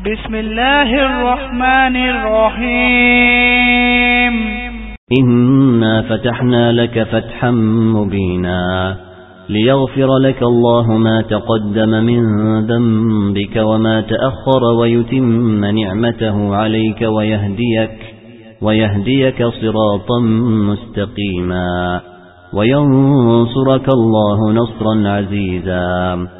بسم الله الرحمن الرحيم إنا فتحنا لك فتحا مبينا ليغفر لك الله ما تقدم من ذنبك وما تأخر ويتم نعمته عليك ويهديك ويهديك صراطا مستقيما وينصرك الله نصرا عزيزا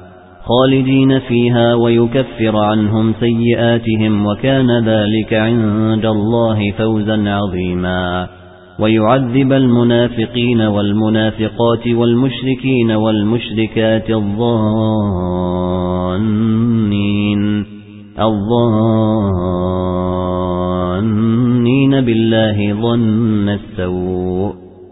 خالدين فيها ويكفر عنهم سيئاتهم وكان ذلك عند الله فوزا عظيما. ويعذب المنافقين والمنافقات والمشركين والمشركات الظانين. الظانين بالله ظن السوء.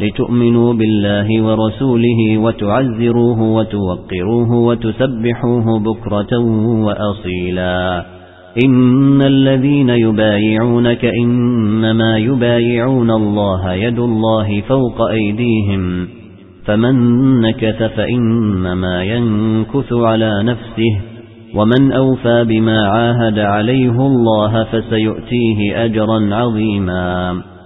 لتؤمنوا بالله ورسوله وتعزروه وتوقروه وتسبحوه بكرة وأصيلا. إن الذين يبايعونك إنما يبايعون الله يد الله فوق أيديهم. فمن نكث فإنما ينكث على نفسه. ومن أوفى بما عاهد عليه الله فسيؤتيه أجرا عظيما.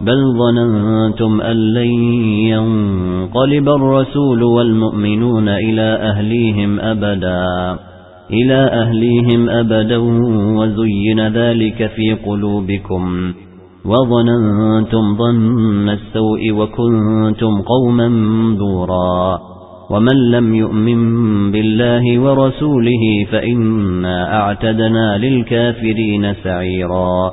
بل ظننتم أن لن ينقلب الرسول والمؤمنون إلى أهليهم أبدا إلى أهليهم أبدا وزين ذلك في قلوبكم وظننتم ظن السوء وكنتم قوما دورا ومن لم يؤمن بالله ورسوله فإنا أعتدنا للكافرين سعيرا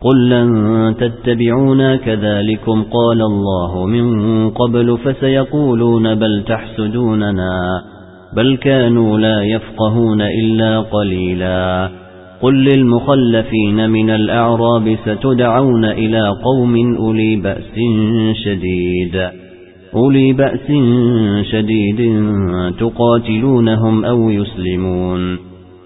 قل لن تتبعونا كذلكم قال الله من قبل فسيقولون بل تحسدوننا بل كانوا لا يفقهون إلا قليلا قل للمخلفين من الأعراب ستدعون إلى قوم أولي بأس شديد أولي بأس شديد تقاتلونهم أو يسلمون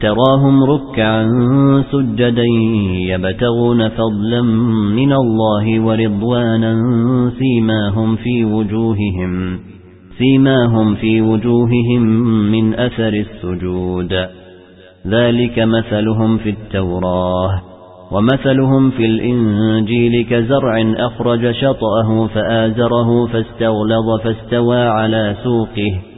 تراهم ركعا سجدا يبتغون فضلا من الله ورضوانا سيماهم في وجوههم سيماهم في وجوههم من أثر السجود. ذلك مثلهم في التوراة ومثلهم في الإنجيل كزرع أخرج شطأه فآزره فاستغلظ فاستوى على سوقه.